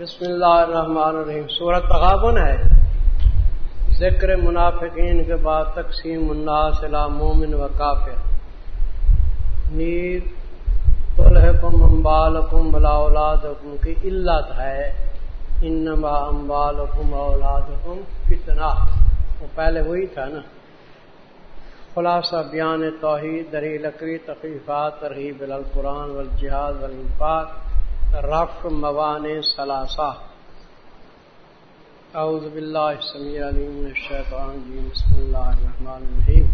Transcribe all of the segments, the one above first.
بسم اللہ الرحمن الرحیم۔ سورت تغابن ہے۔ ذکر منافقین کے بعد تقسیم الناس الى مومن و کافر۔ نیز تلحکم امبالکم بلا اولادکم کی علت ہے۔ انما امبالکم اولادکم کتنا وہ پہلے وہی تھا نا۔ خلاصہ بیان توحید دری لکڑی تقریفات، ترغیب القرآن والجہاد والانفاق۔ رف موان ثلاثہ اعوذ باللہ السمیع علیم الشیطان الرجیم۔ بسم اللہ الرحمن الرحیم۔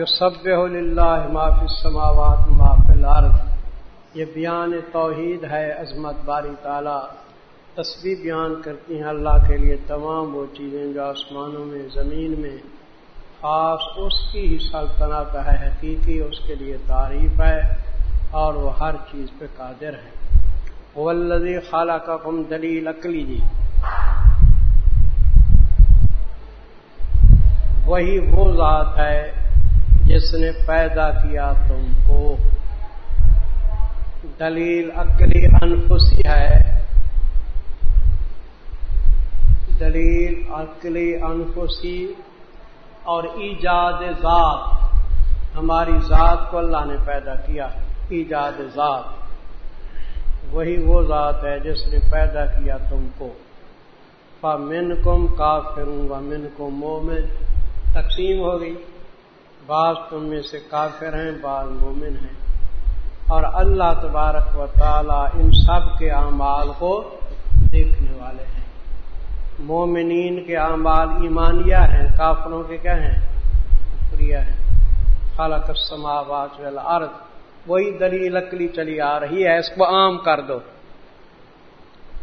یسبح للہ ما فی السماوات ما فی الارض۔ یہ بیان توحید ہے، عظمت باری تعالی۔ تسبیح بیان کرتی ہیں اللہ کے لیے تمام وہ چیزیں جو آسمانوں میں، زمین میں۔ خاص اس کی ہی سلطنت ہے، حقیقی اس کے لیے تعریف ہے۔ اور وہ ہر چیز پہ قادر ہے ولزی خالہ کا کم دلیل اکلی جی وہی وہ ذات ہے جس نے پیدا کیا تم کو۔ دلیل اکلی انفسی ہے۔ دلیل اکلی انفسی اور ایجاد ذات، ہماری ذات کو اللہ نے پیدا کیا۔ ہے ایجاد ذات۔ وہی وہ ذات ہے جس نے پیدا کیا تم کو۔ من کم کافروں و من کو مومن۔ تقسیم ہو گئی۔ بعض تم میں سے کافر ہیں، بعض مومن ہیں۔ اور اللہ تبارک و تعالی ان سب کے اعمال کو دیکھنے والے ہیں۔ مومنین کے اعمال ایمانیہ ہیں، کافروں کے کیا ہیں؟ ہیں۔ خالق السماوات والارض۔ وہی دلیل اکلی چلی آ رہی ہے، اس کو عام کر دو۔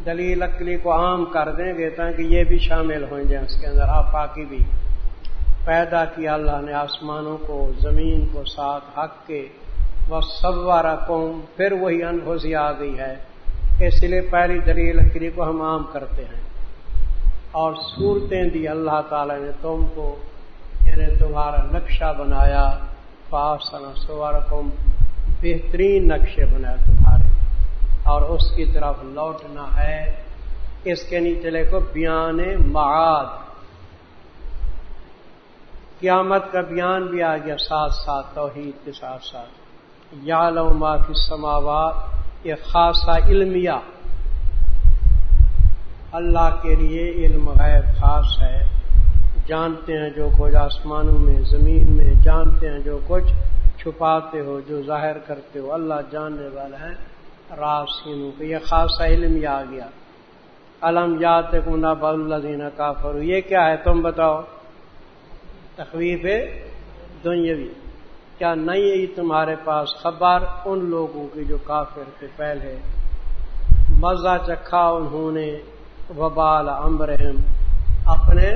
دلیل اکلی کو عام کر دیں گے تاکہ یہ بھی شامل ہو جائیں جی، اس کے اندر آفاقی بھی۔ پیدا کیا اللہ نے آسمانوں کو، زمین کو، ساتھ حق کے۔ وہ سب وارا قوم، پھر وہی انفوزی آ گئی ہے۔ اس لیے پہلی دلیل اکلی کو ہم عام کرتے ہیں۔ اور صورتیں دی اللہ تعالی نے تم کو یعنی تمہارا نقشہ بنایا۔ پاسنا سوار قوم بہترین نقشے بنائے تمہارے۔ اور اس کی طرف لوٹنا ہے۔ اس کے نیچے کو بیان معاد۔ قیامت کا بیان بھی آ گیا، ساتھ ساتھ توحید کے ساتھ ساتھ۔ یا لو معافی سماوات یہ خاصا علمیہ۔ اللہ کے لیے علم غیب خاص ہے۔ جانتے ہیں جو کچھ آسمانوں میں، زمین میں، جانتے ہیں جو کچھ چھپاتے ہو، جو ظاہر کرتے ہو، اللہ جاننے والا ہے۔ راسینوں کو یہ خاصا علم یہ آ گیا۔ علم یات کو نب اللہ کافر یہ کیا ہے؟ تم بتاؤ۔ تخویف دنیاوی۔ کیا نہیں ہے تمہارے پاس خبر؟ ان لوگوں کی جو کافر کے پہلے مزہ چکھا انہوں نے، وبال امرحم اپنے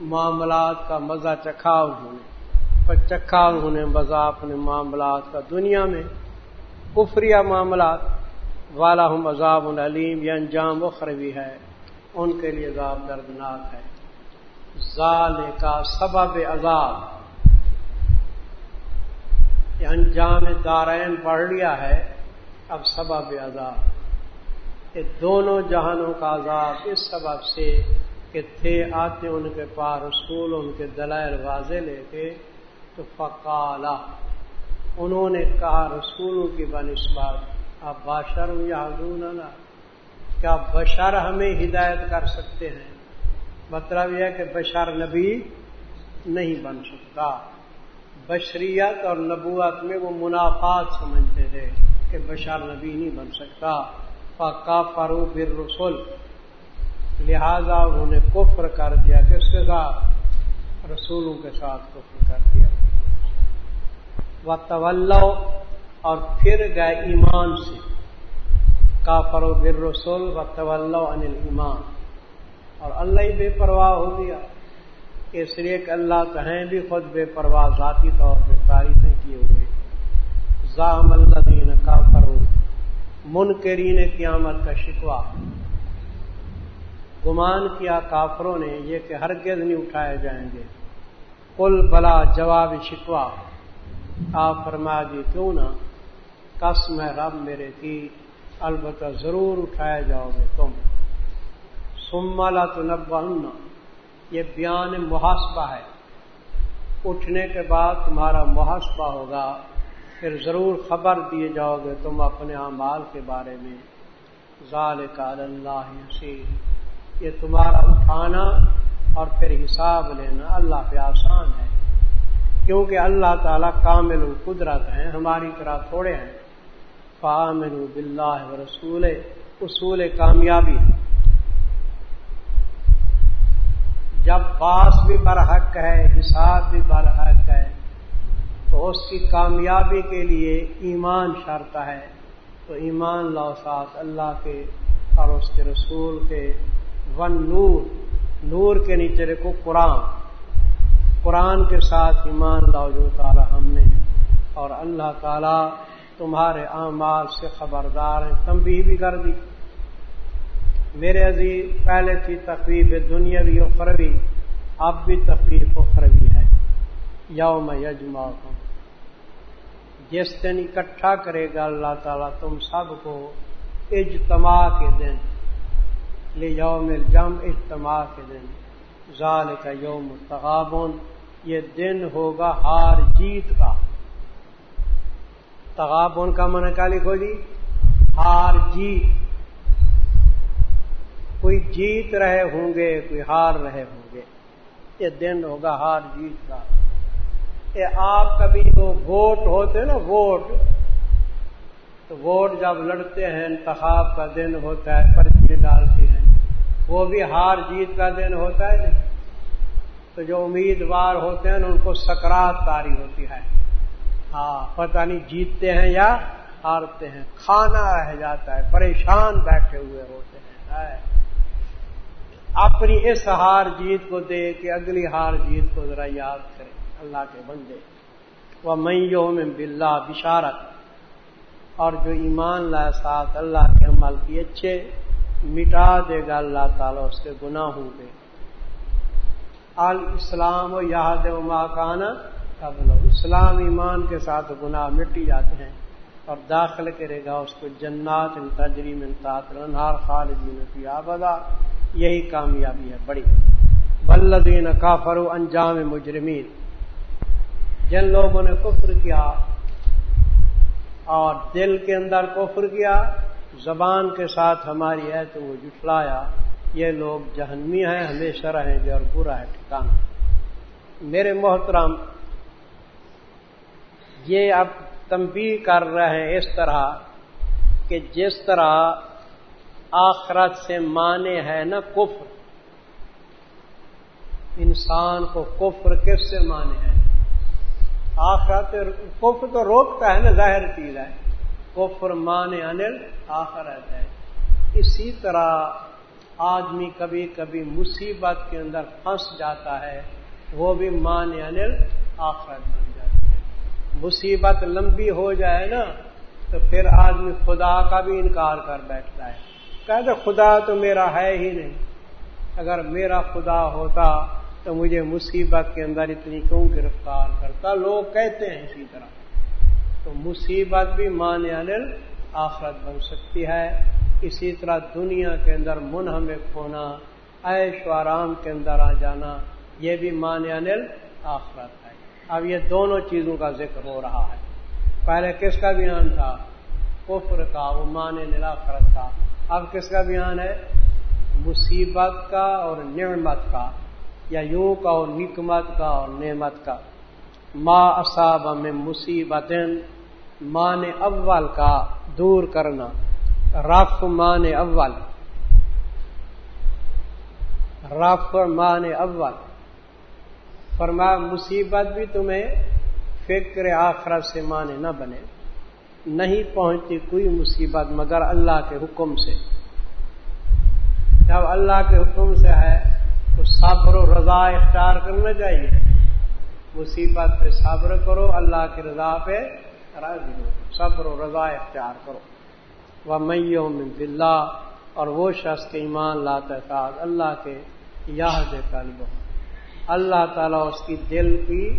معاملات کا مزہ چکھا انہوں نے۔ چکھا انہوں نے بزا اپنے معاملات کا دنیا میں، کفریہ معاملات والا ہوں عذاب العلیم یہ انجام اخروی ہے، ان کے لیے عذاب دردناک ہے۔ ظال کا سبب عذاب۔ یہ انجام دارائن پڑھ لیا ہے، اب سبب عذاب۔ یہ دونوں جہانوں کا عذاب اس سبب سے کہ تھے، آتے ان کے پار رسول ان کے دلائل واضح لے کے تو فقالا۔ انہوں نے کہا، رسولوں کی بنسبات اب باشر یا کیا بشر ہمیں ہدایت کر سکتے ہیں؟ مطلب یہ کہ بشر نبی نہیں بن سکتا۔ بشریت اور نبوت میں وہ منافعات سمجھتے تھے کہ بشر نبی نہیں بن سکتا۔ پکا فرو بر رسول لہذا انہوں نے کفر کر دیا۔ کس کے ساتھ؟ رسولوں کے ساتھ کفر کر دیا۔ و طول اور پھر گئے ایمان سے. کافر و بر رسول و طول انل ایمان اور اللہ ہی بے پرواہ ہو گیا. اس لیے کہ اللہ کہیں بھی خود بے پرواہ ذاتی طور پہ تعریفیں کیے ہوئے. ظام اللہ دین کا فرو منکرین قیامت کا شکوا گمان کیا کافروں نے یہ کہ ہرگز نہیں اٹھائے جائیں گے. کل بلا جواب شکوا آپ فرما دی کیوں نہ کس میں رب میرے کی، البتہ ضرور اٹھائے جاؤ گے تم۔ سمالا تو نبنا یہ بیان محاسبہ ہے۔ اٹھنے کے بعد تمہارا محاسبہ ہوگا۔ پھر ضرور خبر دیے جاؤ گے تم اپنے اعمال کے بارے میں۔ ظال کا اللہ یہ تمہارا اٹھانا اور پھر حساب لینا اللہ پہ آسان ہے۔ کیونکہ اللہ تعالیٰ کامل القدرت ہیں، ہماری طرح تھوڑے ہیں۔ فامن بلّہ رسول اصول کامیابی۔ جب پاس بھی برحق ہے، حساب بھی برحق ہے، تو اس کی کامیابی کے لیے ایمان شرط ہے۔ تو ایمان لاؤ ساتھ اللہ کے اور اس کے رسول کے۔ ون نور نور کے نیچے دیکھو قرآن۔ قرآن کے ساتھ ایمان لاؤ جو تعالیٰ ہم نے اور اللہ تعالیٰ تمہارے اعمال سے خبردار ہیں۔ تمبی بھی کر دی۔ میرے عزیز، پہلے تھی تقریب دنیاوی اخروی اب بھی تقریب اخروی ہے۔ یوم یجما کو جس دن اکٹھا کرے گا اللہ تعالیٰ تم سب کو اجتماع کے دن۔ لے یوم الجم اجتماع کے دن۔ ظال کا یوم تغابن یہ دن ہوگا ہار جیت کا۔ تغابن کا من کا لکھو جی ہار جیت۔ کوئی جیت رہے ہوں گے، کوئی ہار رہے ہوں گے۔ یہ دن ہوگا ہار جیت کا۔ یہ آپ کبھی جو ووٹ ہوتے نا، ووٹ۔ تو ووٹ جب لڑتے ہیں، انتخاب کا دن ہوتا ہے پرچی ڈالتے ہیں۔ وہ بھی ہار جیت کا دن ہوتا ہے۔ نہیں تو جو امیدوار ہوتے ہیں ان کو سکرات تاری ہوتی ہے۔ ہاں پتہ نہیں جیتتے ہیں یا ہارتے ہیں۔ کھانا رہ جاتا ہے، پریشان بیٹھے ہوئے ہوتے ہیں۔ اپنی اس ہار جیت کو دے کے اگلی ہار جیت کو ذرا یاد کریں۔ اللہ کے بندے۔ وہ میوں میں بلا بشارت اور جو ایمان لا ساتھ اللہ کے عمل کی، اچھے، مٹا دے گا اللہ تعالیٰ، اس کے گناہوں پہ۔ الاسلام و یاد و ماکانہ قبل اسلام ایمان کے ساتھ گناہ مٹی جاتے ہیں اور داخل کرے گا اس کو جنات ان تجریم انہار خالدین کی آبدا یہی کامیابی ہے بڑی۔ بلدین کافر و انجام مجرمین۔ جن لوگوں نے کفر کیا اور دل کے اندر کفر کیا، زبان کے ساتھ ہماری ہے تو وہ جٹلایا یہ لوگ جہنمی ہیں، ہمیشہ رہیں گے اور برا ہے ٹھکانا میرے محترم، یہ اب تمبی کر رہے ہیں اس طرح کہ جس طرح آخرت سے مانے ہے نا کفر، انسان کو کفر کس سے مانے ہیں؟ آخرت کفر تو روکتا ہے نا، ظاہر چیز ہے۔ کفر مانے انل آخرت ہے۔ اسی طرح آدمی کبھی کبھی مصیبت کے اندر پھنس جاتا ہے، وہ بھی مانے انل یعنی آخرت بن جاتی ہے۔ مصیبت لمبی ہو جائے نا، تو پھر آدمی خدا کا بھی انکار کر بیٹھتا ہے۔ کہتے خدا تو میرا ہے ہی نہیں۔ اگر میرا خدا ہوتا تو مجھے مصیبت کے اندر اتنی کیوں گرفتار کرتا؟ لوگ کہتے ہیں اسی طرح۔ تو مصیبت بھی مان انل آخرت بن سکتی ہے۔ اسی طرح دنیا کے اندر منہمک ہونا، عیش و آرام کے اندر آ جانا، یہ بھی مان انل آخرت ہے۔ اب یہ دونوں چیزوں کا ذکر ہو رہا ہے۔ پہلے کس کا بیان تھا؟ کفر کا، وہ مان آخرت تھا اب کس کا بیان ہے؟ مصیبت کا اور نعمت کا، یا یوں کا اور نکمت کا اور نعمت کا۔ ما اصاب میں مصیبت مان اول کا، دور کرنا۔ رف مان اول. رف مان اول. فرما، مصیبت بھی تمہیں فکر آخرت سے مانے نہ بنے. نہیں پہنچتی کوئی مصیبت مگر اللہ کے حکم سے. جب اللہ کے حکم سے ہے تو صبر و رضا اختیار کرنا چاہیے. مصیبت پہ صبر کرو، اللہ کی رضا پہ راضی ہو. صبر و رضا اختیار کرو. وہ میوں میں بلّہ اور وہ شخص کے ایمان لاتا ساتھ اللہ کے یاد قلب اللہ تعالیٰ اس کی دل کی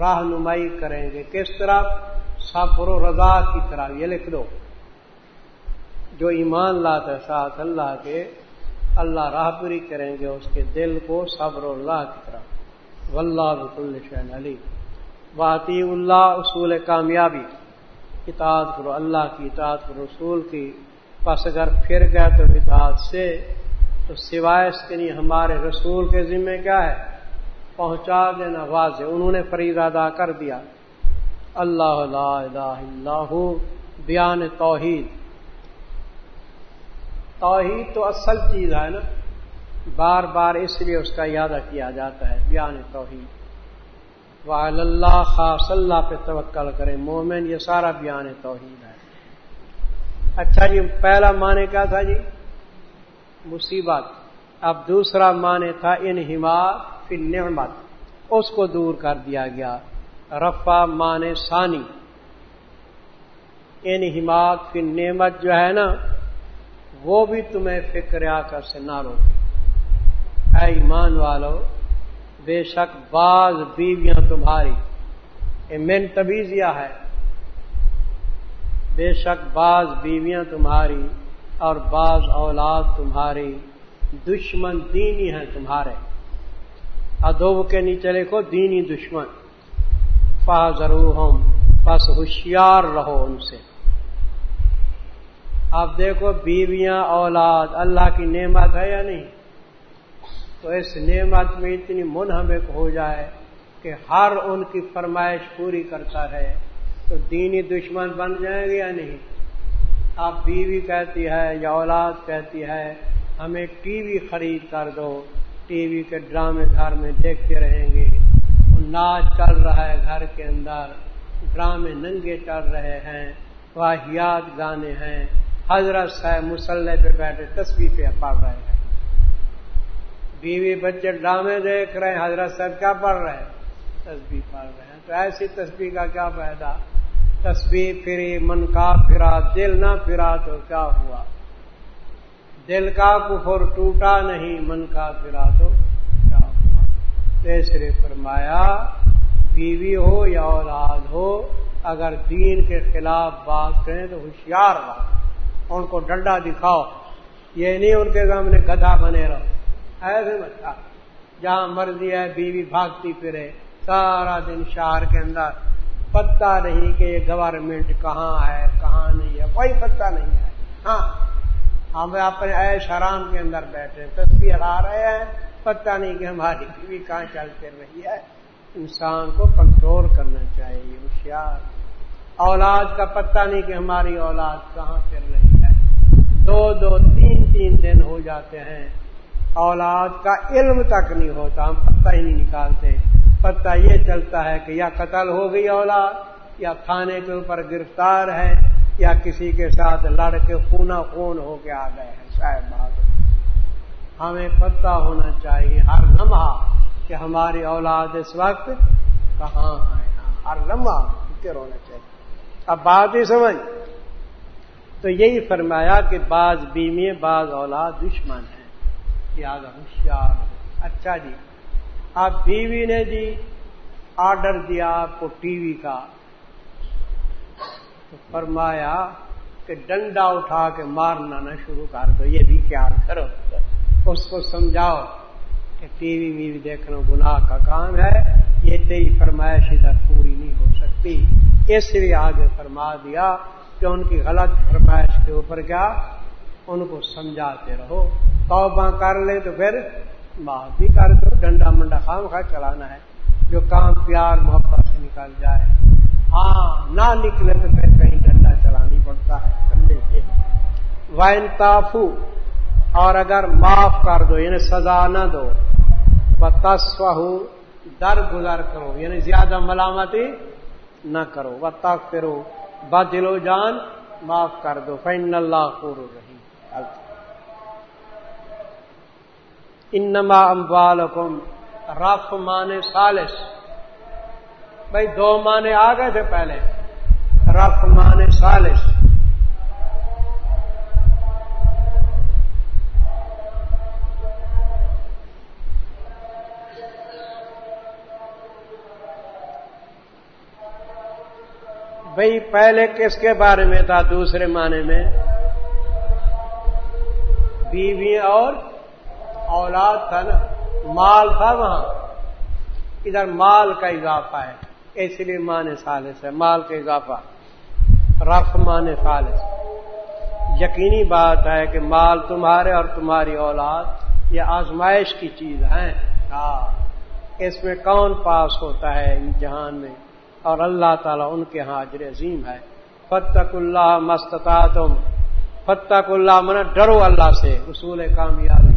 رہنمائی کریں گے۔ کس طرح؟ صبر و رضا کی طرح۔ یہ لکھ دو۔ جو ایمان لاتا ساتھ اللہ کے، اللہ راہ پوری کریں گے، اس کے دل کو صبر اللہ کی طرف واللہ بکل شہن علی واطی اللہ اصول کامیابی۔ اطاعت کرو، اللہ کی اطاعت کرو، رسول کی۔ پس اگر پھر گئے تو اطاعت سے۔ تو سوائے اس کے لیے ہمارے رسول کے ذمے کیا ہے؟ پہنچا دینا واضح۔ انہوں نے فرید ادا کر دیا۔ اللہ لا الہ اللہ بیان توحید۔ توحید تو اصل چیز ہے نا۔ بار بار اس لیے اس کا یادہ کیا جاتا ہے، بیان توحید۔ وحل اللہ خاص اللہ پہ توکل کرے۔ مومن یہ سارا بیان توحید ہے۔ اچھا جی پہلا معنی کیا تھا جی؟ مصیبت۔ اب دوسرا معنی تھا انہما فی نعمت اس کو دور کر دیا گیا۔ رفا مان ثانی۔ ان حماق نعمت جو ہے نا، وہ بھی تمہیں فکر آ کر سے نہ رو اے ایمان والو بے شک بعض بیویاں تمہاری۔ یہ مین تبیزیا ہے۔ بے شک بعض بیویاں تمہاری اور بعض اولاد تمہاری دشمن دینی ہیں تمہارے۔ ادوب کے نیچے لکھو دینی دشمن۔ فا ضرور ہوں بس ہوشیار رہو ان سے۔ اب دیکھو بیویاں اولاد اللہ کی نعمت ہے یا نہیں؟ تو اس نعمت میں اتنی منہمک ہو جائے کہ ہر ان کی فرمائش پوری کرتا رہے۔ تو دینی دشمن بن جائیں گے یا نہیں؟ اب بیوی کہتی ہے یا اولاد کہتی ہے، ہمیں ٹی وی خرید کر دو۔ ٹی وی کے ڈرامے گھر میں دیکھتے رہیں گے۔ ناچ چل رہا ہے گھر کے اندر۔ ڈرامے ننگے چل رہے ہیں واحیات گانے ہیں۔ حضرت صاحب مسلح پہ بیٹھے، تصویر پہ پڑھ رہے ہیں۔ بیوی بچے ڈرامے دیکھ رہے ہیں، حضرت صاحب کیا پڑھ رہے ہیں۔ تصویر پڑھ رہے ہیں۔ تو ایسی تصویر کا کیا فائدہ؟ تصویر پھری، من کا پھرا، دل نہ پھرا تو کیا ہوا؟ دل کا کفر ٹوٹا نہیں، من کا پھرا تو کیا ہوا؟ تیسرے فرمایا، بیوی ہو یا اولاد ہو، اگر دین کے خلاف بات کریں تو ہوشیار رہو ان کو ڈنڈا دکھاؤ۔ یہ نہیں ان کے سامنے گدھا بنے رہو۔ ایسے بچہ۔ جہاں مرضی ہے، بیوی بھاگتی پھرے، سارا دن شہر کے اندر۔ پتہ نہیں کہ یہ گورنمنٹ کہاں ہے، کہاں نہیں ہے، کوئی پتہ نہیں ہے۔ ہاں ہم اپنے ایش حرام کے اندر بیٹھے تصویر آ رہے ہیں۔ پتہ نہیں کہ ہماری بیوی کہاں چل کر رہی ہے۔ انسان کو کنٹرول کرنا چاہیے، ہوشیار۔ اولاد کا پتہ نہیں کہ ہماری اولاد کہاں پھر رہی ہے۔ دو دو، تین تین دن ہو جاتے ہیں۔ اولاد کا علم تک نہیں ہوتا، ہم پتہ ہی نہیں نکالتے۔ پتہ یہ چلتا ہے کہ یا قتل ہو گئی اولاد، یا تھانے کے اوپر گرفتار ہے، یا کسی کے ساتھ لڑ کے خونا خون ہو کے آ گئے ہیں۔ شاید بات۔ ہمیں پتہ ہونا چاہیے ہر لمحہ کہ ہماری اولاد اس وقت کہاں ہے۔ ہر لمحہ فکر ہونا چاہیے۔ اب بات ہی سمجھ۔ تو یہی فرمایا کہ بعض بیوی بعض اولاد دشمن ہیں۔ لہٰذا ہوشیار اچھا جی اب بیوی نے جی آرڈر دیا آپ کو ٹی وی کا تو فرمایا کہ ڈنڈا اٹھا کے مارنا نہ شروع کر دو یہ بھی خیال کرو اس کو سمجھاؤ کہ ٹی وی وی دیکھنا گناہ کا کام ہے یہ تیری فرمائش ادھر پوری نہیں ہو سکتی اس لیے آگے فرما دیا کہ ان کی غلط فرمائش کے اوپر کیا ان کو سمجھاتے رہو توبہ کر لے تو پھر بات بھی کر دو ڈنڈا منڈا خام خواہ چلانا ہے جو کام پیار محبت سے نکل جائے ہاں نہ نکلے تو پھر کہیں ڈنڈا چلانی پڑتا ہے وائن تافو اور اگر معاف کر دو یعنی سزا نہ دو تصو در گزر کرو یعنی زیادہ ملامتی نہ کرو و تک پھرو بدلو جان معاف کر دو فین اللہ کو رہی انما اموالکم رف مانے سالس۔ بھائی دو مانے آ گئے تھے پہلے۔ رف مانے سالس۔ بھائی پہلے کس کے بارے میں تھا؟ دوسرے معنی میں۔ بیوی اور اولاد تھا نا، مال تھا وہاں۔ ادھر مال کا اضافہ ہے، اس لیے مان سالس ہے، مال کا اضافہ۔ رف مان سالس یقینی بات ہے کہ مال تمہارے اور تمہاری اولاد یہ آزمائش کی چیز ہے۔ ہاں اس میں کون پاس ہوتا ہے جہان میں؟ اور اللہ تعالیٰ ان کے ہاں اجر عظیم ہے۔ فتق اللہ مستتا تم فتق اللہ من ڈرو اللہ سے۔ اصول کامیابی۔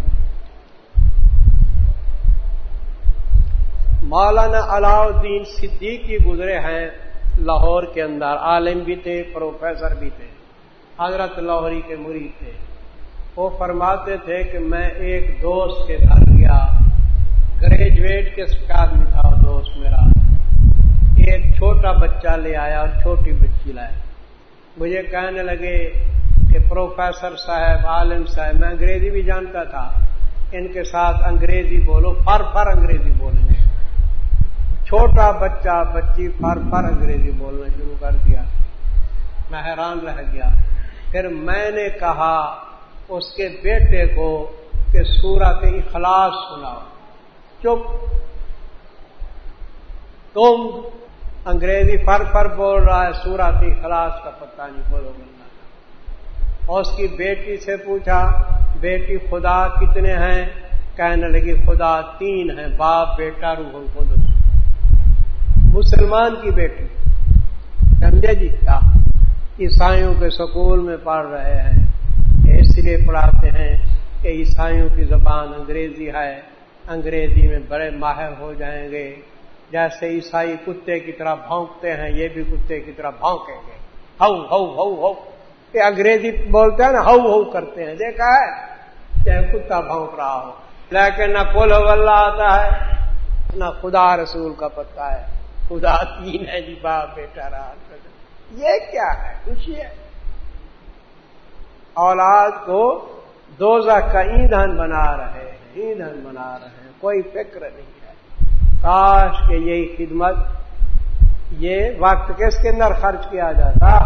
مولانا علاؤدین صدیقی گزرے ہیں لاہور کے اندر، عالم بھی تھے، پروفیسر بھی تھے، حضرت لاہوری کے مرید تھے۔ وہ فرماتے تھے کہ میں ایک دوست کے گھر گیا۔ گریجویٹ کے آدمی تھا دوست میرا۔ ایک چھوٹا بچہ لے آیا اور چھوٹی بچی لائے۔ مجھے کہنے لگے کہ پروفیسر صاحب، عالم صاحب، میں انگریزی بھی جانتا تھا، ان کے ساتھ انگریزی بولو، فر فر انگریزی بولیں گے چھوٹا بچہ، بچی فر فر انگریزی بولنا شروع کر دیا۔ میں حیران رہ گیا۔ پھر میں نے کہا اس کے بیٹے کو کہ سورت اخلاص سناؤ۔ چپ۔ تم انگریزی فر فر بول رہا ہے سورت اخلاص کا پتہ نہیں بولو ملنا اور اس کی بیٹی سے پوچھا، بیٹی خدا کتنے ہیں؟ کہنے لگی، خدا تین ہیں، باپ، بیٹا، روح خود مسلمان کی بیٹی۔ سمجھے جی؟ کیا عیسائیوں کے سکول میں پڑھ رہے ہیں۔ اس لیے پڑھاتے ہیں کہ عیسائیوں کی زبان انگریزی ہے۔ انگریزی میں بڑے ماہر ہو جائیں گے۔ جیسے عیسائی کتے کی طرح بھونکتے ہیں، یہ بھی کتے کی طرح بھونکیں گے۔ ہو ہو ہو ہو۔ یہ انگریزی بولتے ہیں نا، ہو ہو کرتے ہیں۔ دیکھا ہے چاہے کتا بھونک رہا ہو۔ لیکن نہ پول اللہ آتا ہے، نہ خدا رسول کا پتہ ہے۔ خدا تین ہے جی باپ بیٹا رہا۔ یہ کیا ہے؟ خوشی ہے اولاد کو دوزہ کا ایندھن بنا رہے ہیں، ایندھن بنا رہے ہیں۔ کوئی فکر نہیں ہے۔ کاش کہ یہی خدمت، یہ وقت کس کے اندر خرچ کیا جاتا؟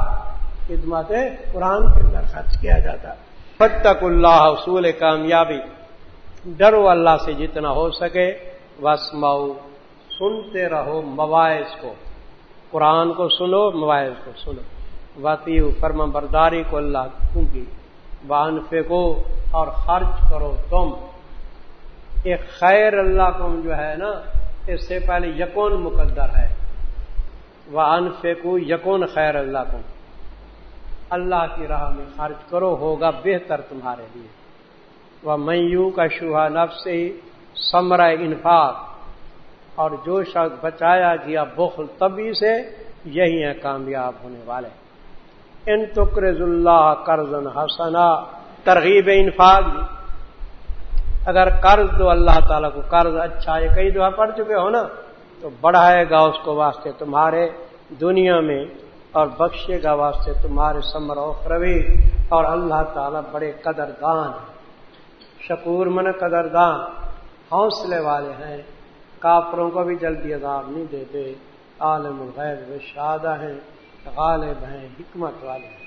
خدمت قرآن کے اندر خرچ کیا جاتا۔ فتق اللہ حصول کامیابی۔ ڈرو اللہ سے جتنا ہو سکے۔ بس مئو سنتے رہو مواعث کو۔ قرآن کو سنو، مواعظ کو سنو۔ واطی فرم برداری کو اللہ کیونکہ بان پھینکو اور خرچ کرو تم۔ ایک خیر اللہ کم جو ہے نا، اس سے پہلے یقون مقدر ہے۔ وہ ان فیکو یقون خیر اللہ کو اللہ کی راہ میں خرچ کرو ہوگا بہتر تمہارے لیے۔ وہ میو کا شوہا نف سے ہی سمرا انفاق اور جو شخص بچایا گیا بخل طبی سے یہی ہے کامیاب ہونے والے۔ ان تکرز اللہ قرض حسنا، ترغیب انفاق۔ اگر قرض دو، اللہ تعالیٰ کو قرض اچھا یہ کئی دفعہ پڑھ چکے ہو نا، تو بڑھائے گا اس کو واسطے تمہارے دنیا میں۔ اور بخشے گا واسطے تمہارے سمر روی اور اللہ تعالیٰ بڑے قدردان شکور من قدردان، حوصلے والے ہیں۔ کافروں کو بھی جلدی عذاب نہیں دیتے۔ عالم الغیب شادہ ہیں، غالب ہیں، حکمت والے ہیں۔